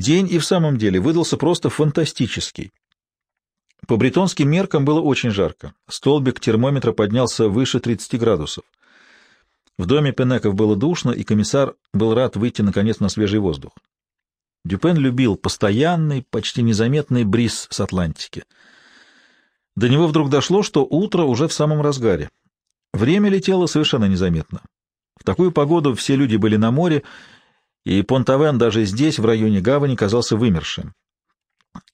День и в самом деле выдался просто фантастический. По бретонским меркам было очень жарко. Столбик термометра поднялся выше 30 градусов. В доме Пенеков было душно, и комиссар был рад выйти, наконец, на свежий воздух. Дюпен любил постоянный, почти незаметный бриз с Атлантики. До него вдруг дошло, что утро уже в самом разгаре. Время летело совершенно незаметно. В такую погоду все люди были на море, и Понтавен даже здесь, в районе гавани, казался вымершим.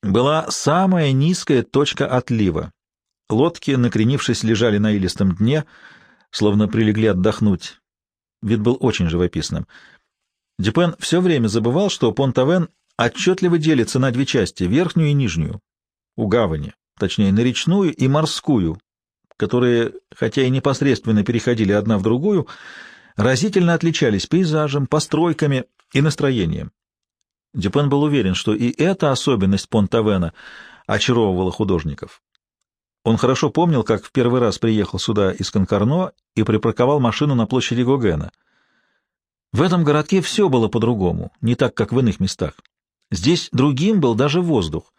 Была самая низкая точка отлива. Лодки, накренившись, лежали на илистом дне, словно прилегли отдохнуть. Вид был очень живописным. Дюпен все время забывал, что Понтавен отчетливо делится на две части — верхнюю и нижнюю, у гавани, точнее, на речную и морскую, которые, хотя и непосредственно переходили одна в другую, разительно отличались пейзажем, постройками и настроением. Дюпен был уверен, что и эта особенность Понтавена очаровывала художников. Он хорошо помнил, как в первый раз приехал сюда из Конкарно и припарковал машину на площади Гогена. В этом городке все было по-другому, не так, как в иных местах. Здесь другим был даже воздух.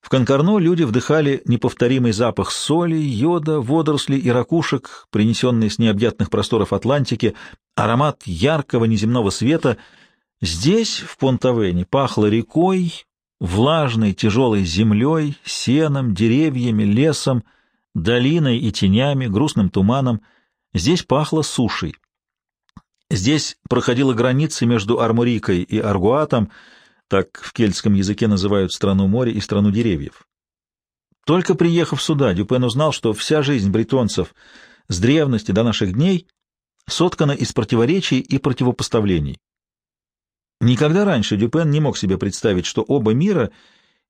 В Конкарно люди вдыхали неповторимый запах соли, йода, водорослей и ракушек, принесенный с необъятных просторов Атлантики, аромат яркого неземного света. Здесь, в Понтавене, пахло рекой, влажной тяжелой землей, сеном, деревьями, лесом, долиной и тенями, грустным туманом. Здесь пахло сушей. Здесь проходила граница между Армурикой и Аргуатом, так в кельтском языке называют страну моря и страну деревьев. Только приехав сюда, Дюпен узнал, что вся жизнь бретонцев с древности до наших дней соткана из противоречий и противопоставлений. Никогда раньше Дюпен не мог себе представить, что оба мира,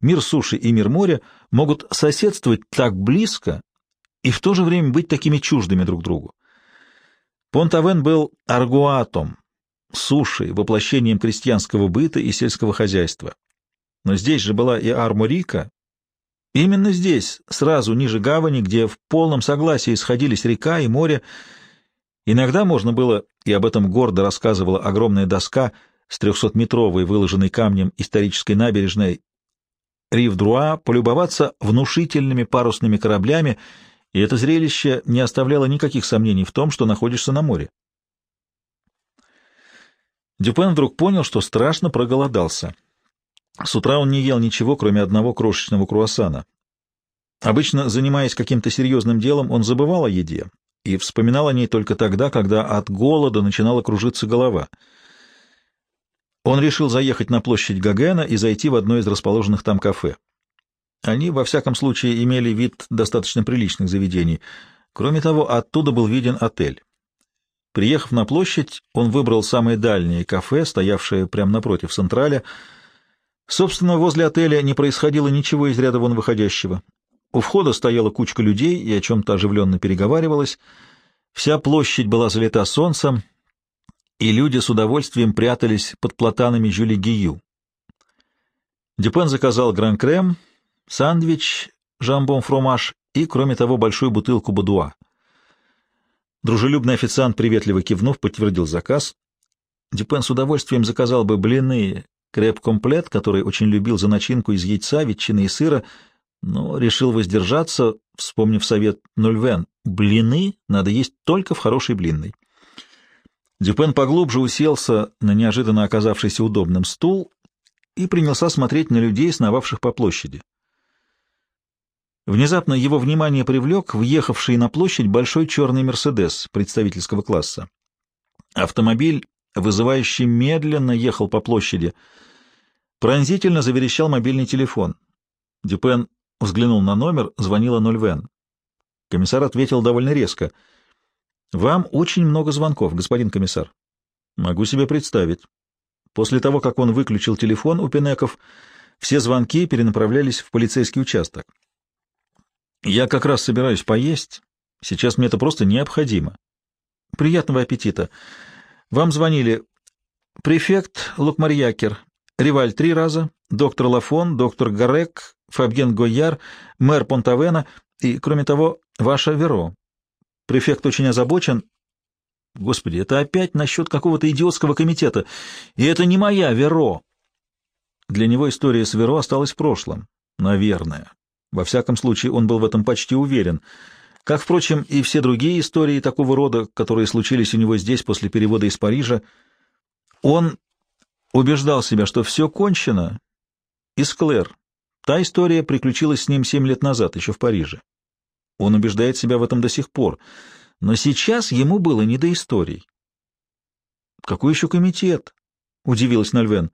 мир суши и мир моря, могут соседствовать так близко и в то же время быть такими чуждыми друг другу. Понтавен был аргуатом, сушей, воплощением крестьянского быта и сельского хозяйства. Но здесь же была и Арморика. Именно здесь, сразу ниже гавани, где в полном согласии сходились река и море, иногда можно было, и об этом гордо рассказывала огромная доска с трехсотметровой, выложенной камнем исторической набережной Рив-Друа, полюбоваться внушительными парусными кораблями, и это зрелище не оставляло никаких сомнений в том, что находишься на море. Дюпен вдруг понял, что страшно проголодался. С утра он не ел ничего, кроме одного крошечного круассана. Обычно, занимаясь каким-то серьезным делом, он забывал о еде и вспоминал о ней только тогда, когда от голода начинала кружиться голова. Он решил заехать на площадь Гагена и зайти в одно из расположенных там кафе. Они, во всяком случае, имели вид достаточно приличных заведений. Кроме того, оттуда был виден отель. Приехав на площадь, он выбрал самое дальнее кафе, стоявшее прямо напротив Централя. Собственно, возле отеля не происходило ничего из ряда вон выходящего. У входа стояла кучка людей и о чем-то оживленно переговаривалась. Вся площадь была залита солнцем, и люди с удовольствием прятались под платанами Жюли Гию. Дюпен заказал гран-крем, сандвич, жамбон-фромаж и, кроме того, большую бутылку бодуа. Дружелюбный официант, приветливо кивнув, подтвердил заказ. Дюпен с удовольствием заказал бы блины, креп-комплет, который очень любил за начинку из яйца, ветчины и сыра, но решил воздержаться, вспомнив совет Нульвен. Блины надо есть только в хорошей блинной. Дюпен поглубже уселся на неожиданно оказавшийся удобным стул и принялся смотреть на людей, сновавших по площади. Внезапно его внимание привлек въехавший на площадь большой черный «Мерседес» представительского класса. Автомобиль, вызывающий медленно, ехал по площади. Пронзительно заверещал мобильный телефон. Дюпен взглянул на номер, звонила Нольвен. Комиссар ответил довольно резко. «Вам очень много звонков, господин комиссар». «Могу себе представить». После того, как он выключил телефон у Пенеков, все звонки перенаправлялись в полицейский участок. Я как раз собираюсь поесть. Сейчас мне это просто необходимо. Приятного аппетита. Вам звонили префект Лукмарьякер, Риваль три раза, доктор Лафон, доктор Гарек, Фабьен Гойяр, мэр Понтавена и, кроме того, ваша Веро. Префект очень озабочен. Господи, это опять насчет какого-то идиотского комитета. И это не моя Веро. Для него история с Веро осталась в прошлом. Наверное. Во всяком случае, он был в этом почти уверен. Как, впрочем, и все другие истории такого рода, которые случились у него здесь после перевода из Парижа, он убеждал себя, что все кончено. И с Клэр. Та история приключилась с ним семь лет назад, еще в Париже. Он убеждает себя в этом до сих пор. Но сейчас ему было не до историй. «Какой еще комитет?» — удивилась Нальвен.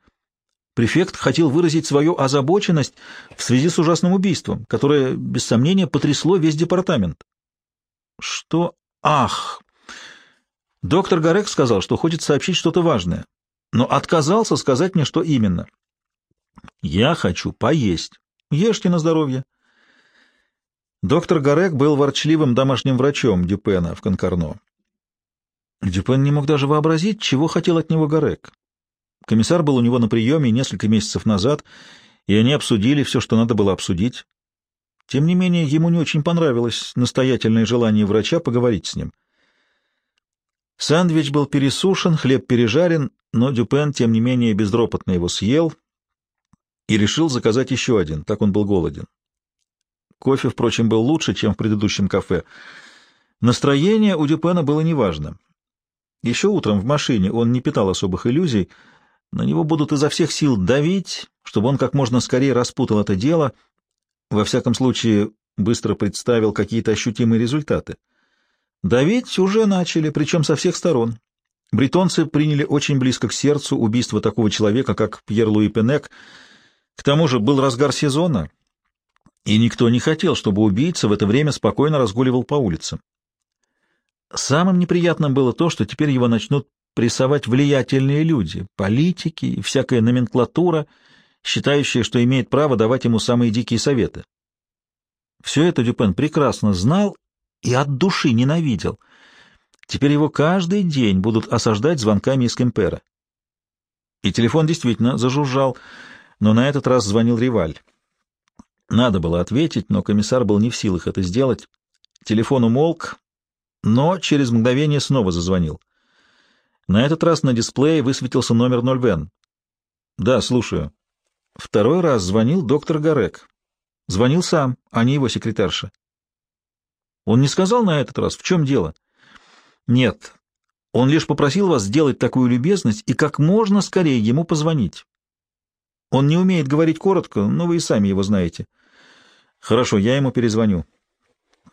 Префект хотел выразить свою озабоченность в связи с ужасным убийством, которое, без сомнения, потрясло весь департамент. Что? Ах! Доктор Гарек сказал, что хочет сообщить что-то важное, но отказался сказать мне, что именно. Я хочу поесть. Ешьте на здоровье. Доктор Гарек был ворчливым домашним врачом Дюпена в Конкарно. Дюпен не мог даже вообразить, чего хотел от него Гарек. Комиссар был у него на приеме несколько месяцев назад, и они обсудили все, что надо было обсудить. Тем не менее, ему не очень понравилось настоятельное желание врача поговорить с ним. Сэндвич был пересушен, хлеб пережарен, но Дюпен, тем не менее, безропотно его съел и решил заказать еще один, так он был голоден. Кофе, впрочем, был лучше, чем в предыдущем кафе. Настроение у Дюпена было неважным. Еще утром в машине он не питал особых иллюзий, на него будут изо всех сил давить, чтобы он как можно скорее распутал это дело, во всяком случае быстро представил какие-то ощутимые результаты. Давить уже начали, причем со всех сторон. Бретонцы приняли очень близко к сердцу убийство такого человека, как Пьер-Луи Пенек. К тому же был разгар сезона, и никто не хотел, чтобы убийца в это время спокойно разгуливал по улицам. Самым неприятным было то, что теперь его начнут прессовать влиятельные люди, политики и всякая номенклатура, считающая, что имеет право давать ему самые дикие советы. Все это Дюпен прекрасно знал и от души ненавидел. Теперь его каждый день будут осаждать звонками из Кемпера. И телефон действительно зажужжал, но на этот раз звонил Риваль. Надо было ответить, но комиссар был не в силах это сделать. Телефон умолк, но через мгновение снова зазвонил. На этот раз на дисплее высветился номер 0ВН. «Да, слушаю». Второй раз звонил доктор Гарек. Звонил сам, а не его секретарша. Он не сказал на этот раз, в чем дело? Нет. Он лишь попросил вас сделать такую любезность и как можно скорее ему позвонить. Он не умеет говорить коротко, но вы и сами его знаете. Хорошо, я ему перезвоню.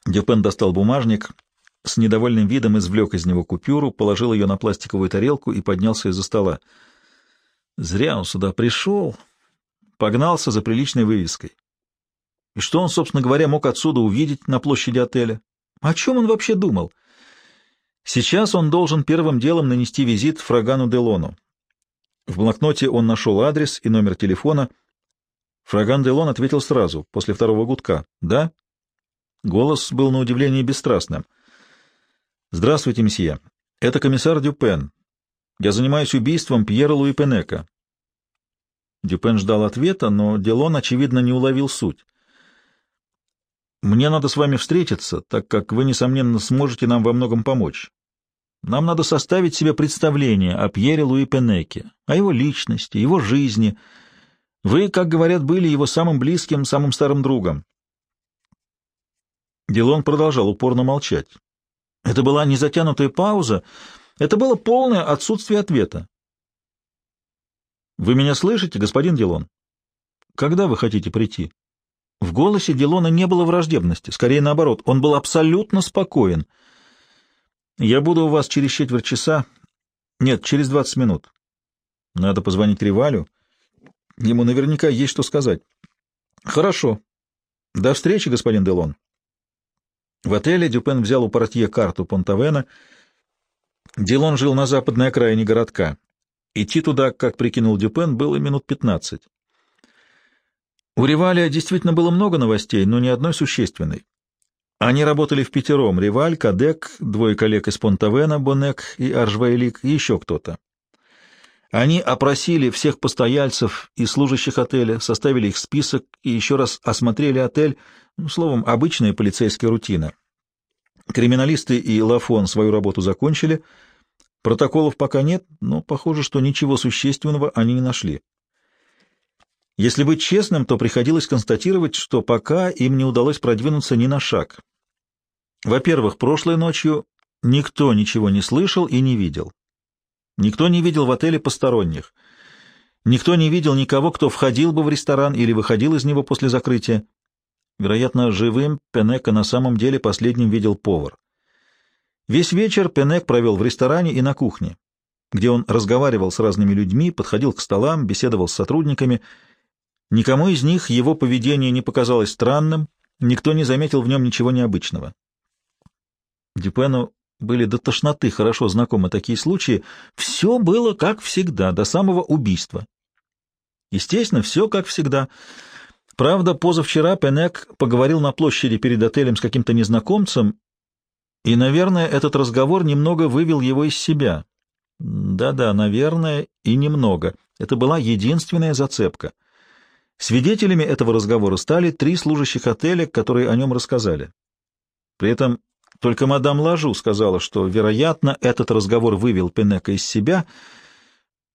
Дюпен достал бумажник, с недовольным видом извлек из него купюру, положил ее на пластиковую тарелку и поднялся из-за стола. Зря он сюда пришел, погнался за приличной вывеской. И что он, собственно говоря, мог отсюда увидеть на площади отеля? О чем он вообще думал? Сейчас он должен первым делом нанести визит Фрагану Делону. В блокноте он нашел адрес и номер телефона. Фраган Делон ответил сразу, после второго гудка. «Да?» Голос был на удивление бесстрастным. «Здравствуйте, месье. Это комиссар Дюпен. Я занимаюсь убийством Пьера Луи Пенека». Дюпен ждал ответа, но Делон, очевидно, не уловил суть. «Мне надо с вами встретиться, так как вы, несомненно, сможете нам во многом помочь. Нам надо составить себе представление о Пьере Луи Пенеке, о его личности, его жизни. Вы, как говорят, были его самым близким, самым старым другом». Делон продолжал упорно молчать. Это была не затянутая пауза, это было полное отсутствие ответа. «Вы меня слышите, господин Делон? Когда вы хотите прийти?» В голосе Делона не было враждебности, скорее наоборот, он был абсолютно спокоен. «Я буду у вас через четверть часа. Нет, через двадцать минут. Надо позвонить Ривалю. Ему наверняка есть что сказать». «Хорошо. До встречи, господин Делон». В отеле Дюпен взял у портье карту Понтавена. Дилон жил на западной окраине городка. Идти туда, как прикинул Дюпен, было минут пятнадцать. У Риваля действительно было много новостей, но ни одной существенной. Они работали в пятером — Риваль, Кадек, двое коллег из Понтавена, Бонек и Аржвейлик, и еще кто-то. Они опросили всех постояльцев и служащих отеля, составили их список и еще раз осмотрели отель, ну, словом, обычная полицейская рутина. Криминалисты и Лафон свою работу закончили, протоколов пока нет, но похоже, что ничего существенного они не нашли. Если быть честным, то приходилось констатировать, что пока им не удалось продвинуться ни на шаг. Во-первых, прошлой ночью никто ничего не слышал и не видел. Никто не видел в отеле посторонних. Никто не видел никого, кто входил бы в ресторан или выходил из него после закрытия. Вероятно, живым Пенека на самом деле последним видел повар. Весь вечер Пенек провел в ресторане и на кухне, где он разговаривал с разными людьми, подходил к столам, беседовал с сотрудниками. Никому из них его поведение не показалось странным, никто не заметил в нем ничего необычного. Дюпену были до тошноты хорошо знакомы такие случаи. Все было как всегда, до самого убийства. Естественно, все как всегда — Правда, позавчера Пенек поговорил на площади перед отелем с каким-то незнакомцем, и, наверное, этот разговор немного вывел его из себя. Да-да, наверное, и немного. Это была единственная зацепка. Свидетелями этого разговора стали три служащих отеля, которые о нем рассказали. При этом только мадам Лажу сказала, что, вероятно, этот разговор вывел Пенека из себя.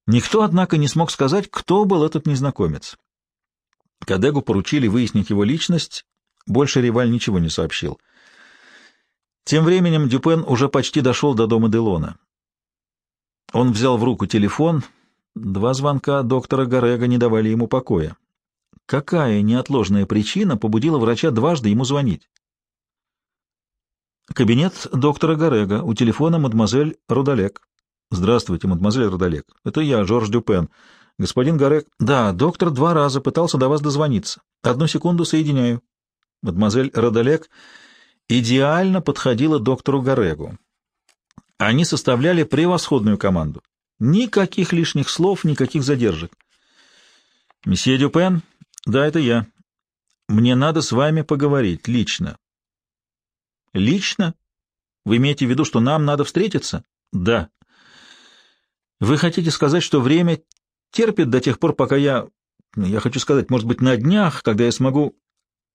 Никто, однако, не смог сказать, кто был этот незнакомец. Кадегу поручили выяснить его личность, больше Риваль ничего не сообщил. Тем временем Дюпен уже почти дошел до дома Делона. Он взял в руку телефон, два звонка доктора Горега не давали ему покоя. Какая неотложная причина побудила врача дважды ему звонить? Кабинет доктора Горега, у телефона мадемуазель Рудалек. Здравствуйте, мадемуазель Рудалек. Это я, Жорж Дюпен. Господин Гарек... Да, доктор два раза пытался до вас дозвониться. Одну секунду соединяю. Мадемуазель Родолек идеально подходила доктору Гарегу. Они составляли превосходную команду. Никаких лишних слов, никаких задержек. Месье Дюпен? Да, это я. Мне надо с вами поговорить, лично. Лично? Вы имеете в виду, что нам надо встретиться? Да. Вы хотите сказать, что время терпит до тех пор, пока я... Я хочу сказать, может быть, на днях, когда я смогу...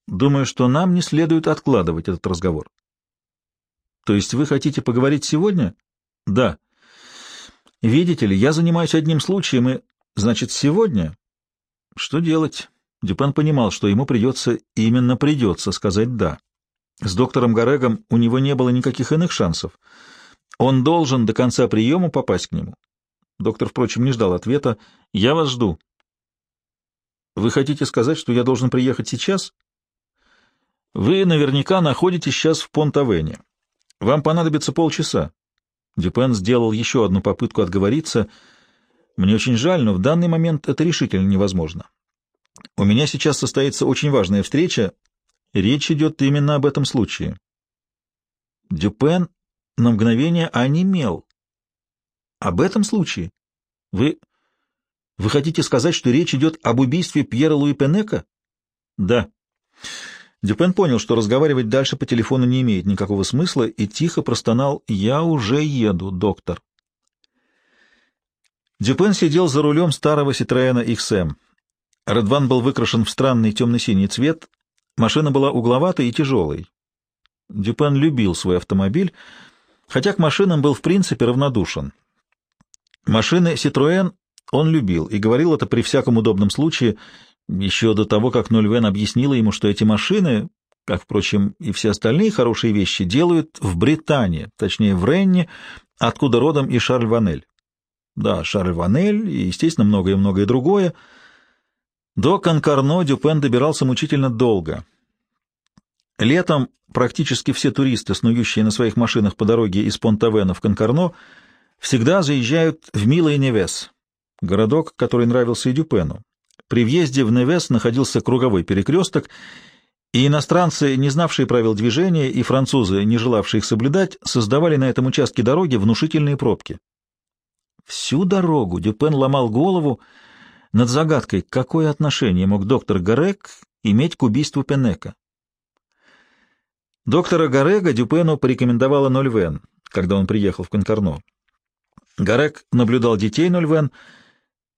Думаю, что нам не следует откладывать этот разговор. То есть вы хотите поговорить сегодня? Да. Видите ли, я занимаюсь одним случаем, и... Значит, сегодня? Что делать? Дюпен понимал, что ему придется, именно придется сказать «да». С доктором Гарегом у него не было никаких иных шансов. Он должен до конца приема попасть к нему. Доктор, впрочем, не ждал ответа. «Я вас жду». «Вы хотите сказать, что я должен приехать сейчас?» «Вы наверняка находитесь сейчас в Понт-Авене. Вам понадобится полчаса». Дюпен сделал еще одну попытку отговориться. «Мне очень жаль, но в данный момент это решительно невозможно. У меня сейчас состоится очень важная встреча. Речь идет именно об этом случае». Дюпен на мгновение онемел. Об этом случае? Вы... Вы хотите сказать, что речь идет об убийстве Пьера Луи Пенека? Да. Дюпен понял, что разговаривать дальше по телефону не имеет никакого смысла, и тихо простонал «Я уже еду, доктор». Дюпен сидел за рулем старого Ситроэна XM. Редван был выкрашен в странный темно-синий цвет, машина была угловатой и тяжелой. Дюпен любил свой автомобиль, хотя к машинам был в принципе равнодушен. Машины Citroën он любил и говорил это при всяком удобном случае, еще до того, как Нольвен объяснила ему, что эти машины, как, впрочем, и все остальные хорошие вещи, делают в Британии, точнее в Ренне, откуда родом и Шарль Ванель. Да, Шарль Ванель и, естественно, многое-многое другое. До Конкарно Дюпен добирался мучительно долго. Летом практически все туристы, снующие на своих машинах по дороге из Понтавена в Конкарно, всегда заезжают в Милый Невес, городок, который нравился и Дюпену. При въезде в Невес находился круговой перекресток, и иностранцы, не знавшие правил движения, и французы, не желавшие их соблюдать, создавали на этом участке дороги внушительные пробки. Всю дорогу Дюпен ломал голову над загадкой, какое отношение мог доктор Гарек иметь к убийству Пенека. Доктора Гарега Дюпену порекомендовала Нольвен, когда он приехал в Конкарно. Гарек наблюдал детей Нольвен.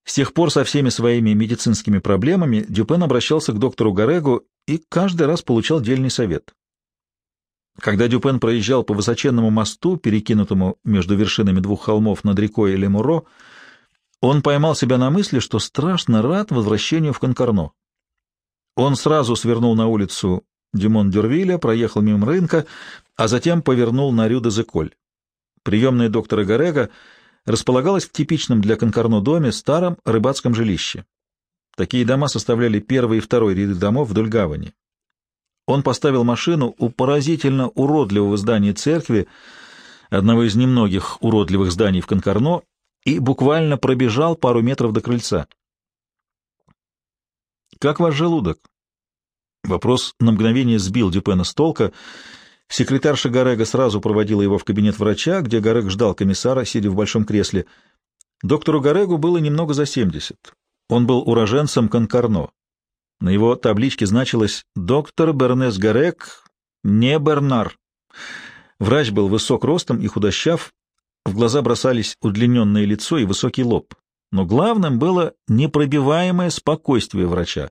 С тех пор со всеми своими медицинскими проблемами Дюпен обращался к доктору Гарегу и каждый раз получал дельный совет. Когда Дюпен проезжал по высоченному мосту, перекинутому между вершинами двух холмов над рекой Лемуро, он поймал себя на мысли, что страшно рад возвращению в Конкорно. Он сразу свернул на улицу Димон Дюрвиля, проехал мимо рынка, а затем повернул на Рю-де-Зеколь. Приемная доктора Горега располагалась в типичном для Конкорно доме старом рыбацком жилище. Такие дома составляли первый и второй ряды домов вдоль гавани. Он поставил машину у поразительно уродливого здания церкви, одного из немногих уродливых зданий в Конкорно, и буквально пробежал пару метров до крыльца. «Как ваш желудок?» Вопрос на мгновение сбил Дюпена с толка. Секретарша Горега сразу проводила его в кабинет врача, где Горег ждал комиссара, сидя в большом кресле. Доктору Горегу было немного за семьдесят. Он был уроженцем Конкорно. На его табличке значилось «Доктор Бернес Горег, не Бернар». Врач был высок ростом и худощав, в глаза бросались удлиненное лицо и высокий лоб. Но главным было непробиваемое спокойствие врача.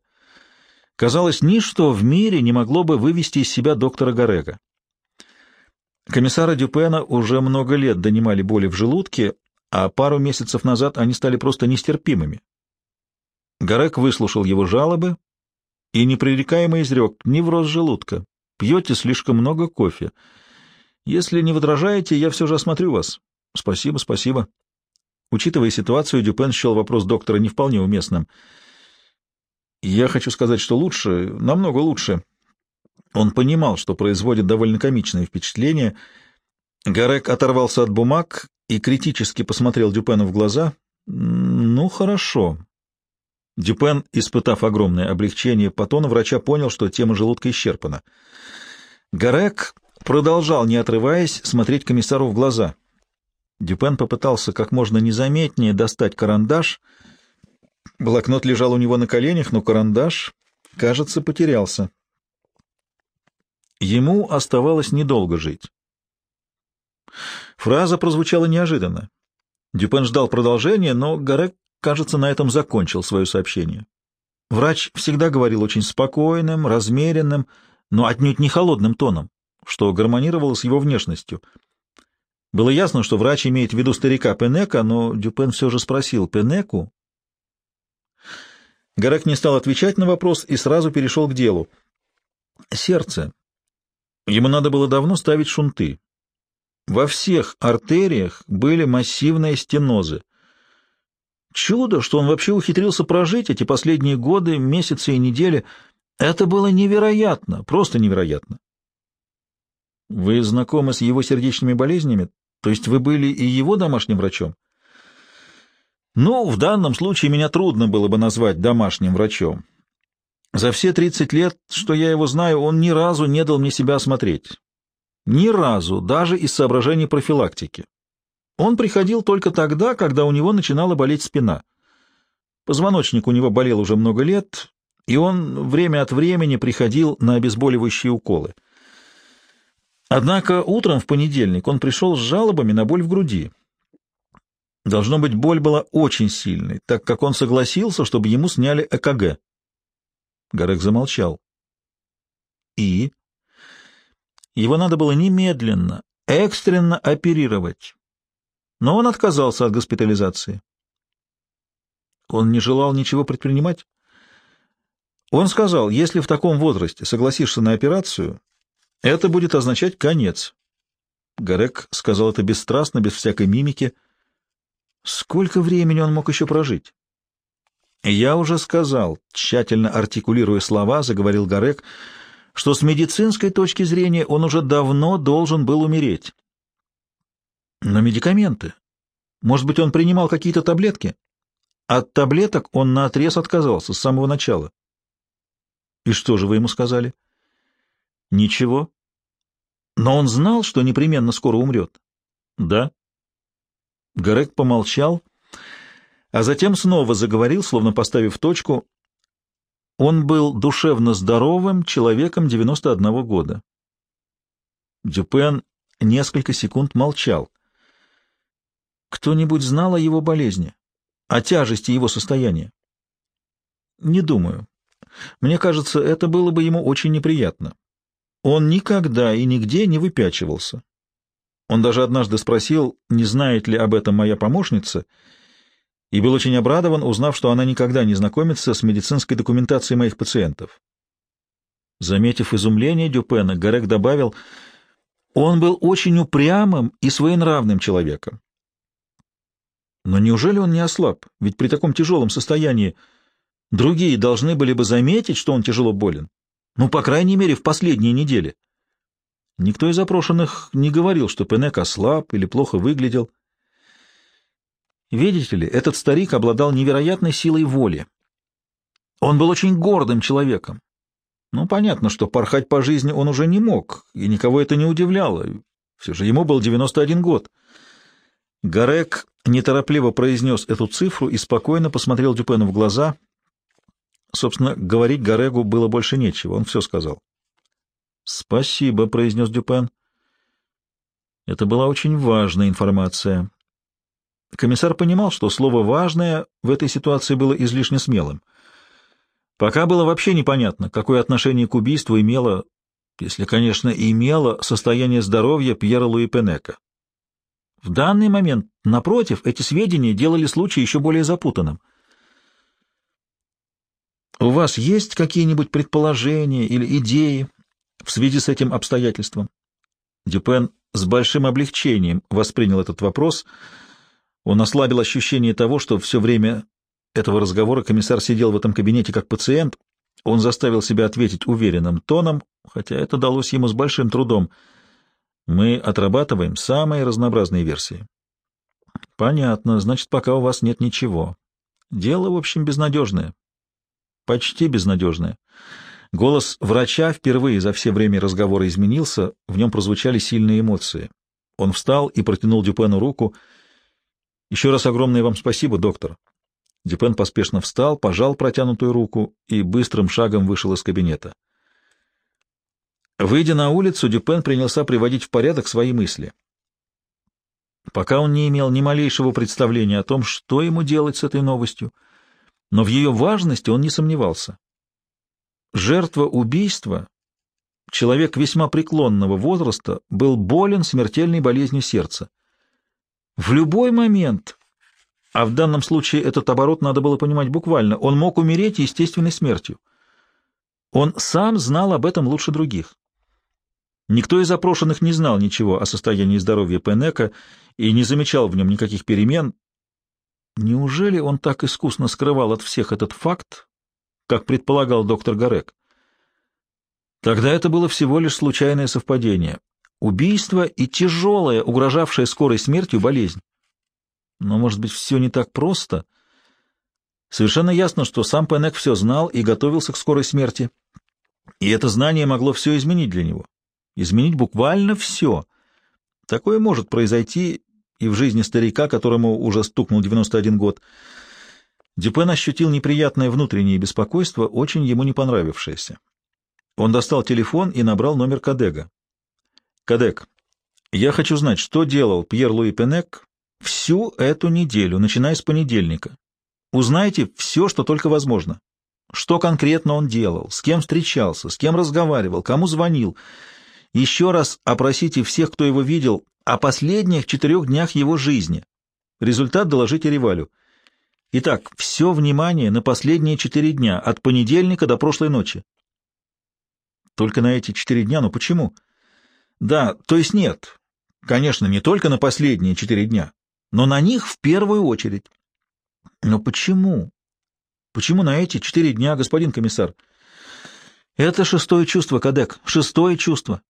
Казалось, ничто в мире не могло бы вывести из себя доктора Горега. Комиссара Дюпена уже много лет донимали боли в желудке, а пару месяцев назад они стали просто нестерпимыми. Горег выслушал его жалобы и непререкаемо изрек невроз желудка. Пьете слишком много кофе. Если не возражаете, я все же осмотрю вас. Спасибо, спасибо. Учитывая ситуацию, Дюпен счел вопрос доктора не вполне уместным — я хочу сказать, что лучше, намного лучше. Он понимал, что производит довольно комичное впечатление. Гарек оторвался от бумаг и критически посмотрел Дюпену в глаза. «Ну, хорошо». Дюпен, испытав огромное облегчение по тону врача, понял, что тема желудка исчерпана. Гарек продолжал, не отрываясь, смотреть комиссару в глаза. Дюпен попытался как можно незаметнее достать карандаш — Блокнот лежал у него на коленях, но карандаш, кажется, потерялся. Ему оставалось недолго жить. Фраза прозвучала неожиданно. Дюпен ждал продолжения, но Гарек, кажется, на этом закончил свое сообщение. Врач всегда говорил очень спокойным, размеренным, но отнюдь не холодным тоном, что гармонировало с его внешностью. Было ясно, что врач имеет в виду старика Пенека, но Дюпен все же спросил Пенеку, Гарек не стал отвечать на вопрос и сразу перешел к делу. Сердце. Ему надо было давно ставить шунты. Во всех артериях были массивные стенозы. Чудо, что он вообще ухитрился прожить эти последние годы, месяцы и недели. Это было невероятно, просто невероятно. Вы знакомы с его сердечными болезнями? То есть вы были и его домашним врачом? Ну, в данном случае меня трудно было бы назвать домашним врачом. За все 30 лет, что я его знаю, он ни разу не дал мне себя осмотреть. Ни разу, даже из соображений профилактики. Он приходил только тогда, когда у него начинала болеть спина. Позвоночник у него болел уже много лет, и он время от времени приходил на обезболивающие уколы. Однако утром в понедельник он пришел с жалобами на боль в груди. Должно быть, боль была очень сильной, так как он согласился, чтобы ему сняли ЭКГ. Гарек замолчал. И? Его надо было немедленно, экстренно оперировать. Но он отказался от госпитализации. Он не желал ничего предпринимать? Он сказал, если в таком возрасте согласишься на операцию, это будет означать конец. Гарек сказал это бесстрастно, без всякой мимики, — Сколько времени он мог еще прожить? Я уже сказал, тщательно артикулируя слова, заговорил Гарек, что с медицинской точки зрения он уже давно должен был умереть. Но медикаменты? Может быть, он принимал какие-то таблетки? От таблеток он наотрез отказался с самого начала. И что же вы ему сказали? Ничего. Но он знал, что непременно скоро умрет. Да. Грег помолчал, а затем снова заговорил, словно поставив точку. Он был душевно здоровым человеком 91 года. Дюпен несколько секунд молчал. Кто-нибудь знал о его болезни, о тяжести его состояния? Не думаю. Мне кажется, это было бы ему очень неприятно. Он никогда и нигде не выпячивался. Он даже однажды спросил, не знает ли об этом моя помощница, и был очень обрадован, узнав, что она никогда не знакомится с медицинской документацией моих пациентов. Заметив изумление Дюпена, Гарек добавил, он был очень упрямым и своенравным человеком. Но неужели он не ослаб? Ведь при таком тяжелом состоянии другие должны были бы заметить, что он тяжело болен. Ну, по крайней мере, в последние недели. Никто из опрошенных не говорил, что Пенек ослаб или плохо выглядел. Видите ли, этот старик обладал невероятной силой воли. Он был очень гордым человеком. Ну, понятно, что порхать по жизни он уже не мог, и никого это не удивляло. Все же ему был 91 год. Гарек неторопливо произнес эту цифру и спокойно посмотрел Дюпену в глаза. Собственно, говорить Гарегу было больше нечего, он все сказал. «Спасибо», — произнес Дюпен. Это была очень важная информация. Комиссар понимал, что слово «важное» в этой ситуации было излишне смелым. Пока было вообще непонятно, какое отношение к убийству имело, если, конечно, имело состояние здоровья Пьера Луи Пенека. В данный момент, напротив, эти сведения делали случай еще более запутанным. «У вас есть какие-нибудь предположения или идеи в связи с этим обстоятельством?» Дюпен с большим облегчением воспринял этот вопрос — он ослабил ощущение того, что все время этого разговора комиссар сидел в этом кабинете как пациент. Он заставил себя ответить уверенным тоном, хотя это далось ему с большим трудом. Мы отрабатываем самые разнообразные версии. Понятно, значит, пока у вас нет ничего. Дело, в общем, безнадежное. Почти безнадежное. Голос врача впервые за все время разговора изменился, в нем прозвучали сильные эмоции. Он встал и протянул Дюпену руку — еще раз огромное вам спасибо, доктор. Дюпен поспешно встал, пожал протянутую руку и быстрым шагом вышел из кабинета. Выйдя на улицу, Дюпен принялся приводить в порядок свои мысли. Пока он не имел ни малейшего представления о том, что ему делать с этой новостью, но в ее важности он не сомневался. Жертва убийства, человек весьма преклонного возраста, был болен смертельной болезнью сердца. В любой момент, а в данном случае этот оборот надо было понимать буквально, он мог умереть естественной смертью. Он сам знал об этом лучше других. Никто из опрошенных не знал ничего о состоянии здоровья Пенека и не замечал в нем никаких перемен. Неужели он так искусно скрывал от всех этот факт, как предполагал доктор Гарек? Тогда это было всего лишь случайное совпадение. Убийство и тяжелая, угрожавшая скорой смертью болезнь. Но, может быть, все не так просто? Совершенно ясно, что сам Пенек все знал и готовился к скорой смерти. И это знание могло все изменить для него. Изменить буквально все. Такое может произойти и в жизни старика, которому уже стукнул 91 год. Дюпен ощутил неприятное внутреннее беспокойство, очень ему не понравившееся. Он достал телефон и набрал номер Кадега. Кадек, я хочу знать, что делал Пьер-Луи Пенек всю эту неделю, начиная с понедельника. Узнайте все, что только возможно. Что конкретно он делал, с кем встречался, с кем разговаривал, кому звонил. Еще раз опросите всех, кто его видел, о последних четырех днях его жизни. Результат доложите Ревалю. Итак, все внимание на последние четыре дня, от понедельника до прошлой ночи. Только на эти четыре дня, но почему? — да, то есть нет. Конечно, не только на последние четыре дня, но на них в первую очередь. Но почему? Почему на эти четыре дня, господин комиссар? Это шестое чувство, Кадек, шестое чувство.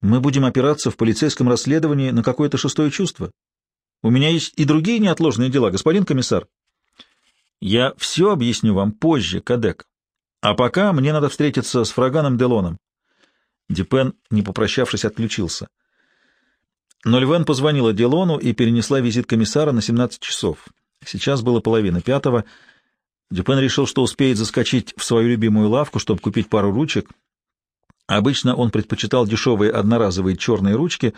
Мы будем опираться в полицейском расследовании на какое-то шестое чувство. У меня есть и другие неотложные дела, господин комиссар. Я все объясню вам позже, Кадек. А пока мне надо встретиться с Фраганом Делоном. Дюпен, не попрощавшись, отключился. Но Львен позвонила Делону и перенесла визит комиссара на 17 часов. Сейчас было половина пятого. Дюпен решил, что успеет заскочить в свою любимую лавку, чтобы купить пару ручек. Обычно он предпочитал дешевые одноразовые черные ручки,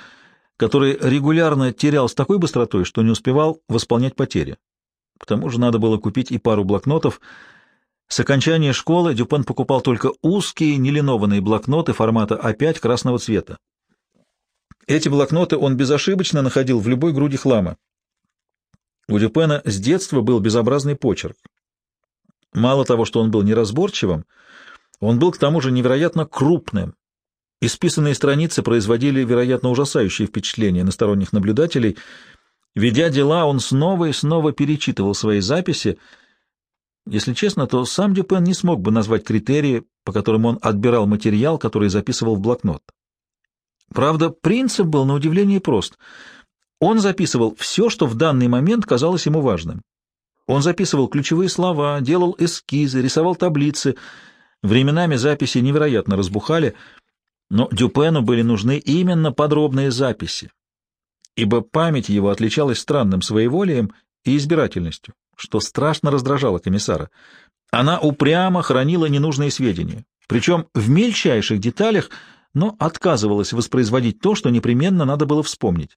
которые регулярно терял с такой быстротой, что не успевал восполнять потери. К тому же надо было купить и пару блокнотов — с окончания школы Дюпен покупал только узкие нелинованные блокноты формата А5 красного цвета. Эти блокноты он безошибочно находил в любой груди хлама. У Дюпена с детства был безобразный почерк. Мало того, что он был неразборчивым, он был к тому же невероятно крупным. Исписанные страницы производили, вероятно, ужасающее впечатление на сторонних наблюдателей. Ведя дела, он снова и снова перечитывал свои записи. Если честно, то сам Дюпен не смог бы назвать критерии, по которым он отбирал материал, который записывал в блокнот. Правда, принцип был на удивление прост. Он записывал все, что в данный момент казалось ему важным. Он записывал ключевые слова, делал эскизы, рисовал таблицы. Временами записи невероятно разбухали, но Дюпену были нужны именно подробные записи, ибо память его отличалась странным своеволием и избирательностью, что страшно раздражало комиссара. Она упрямо хранила ненужные сведения, причем в мельчайших деталях, но отказывалась воспроизводить то, что непременно надо было вспомнить.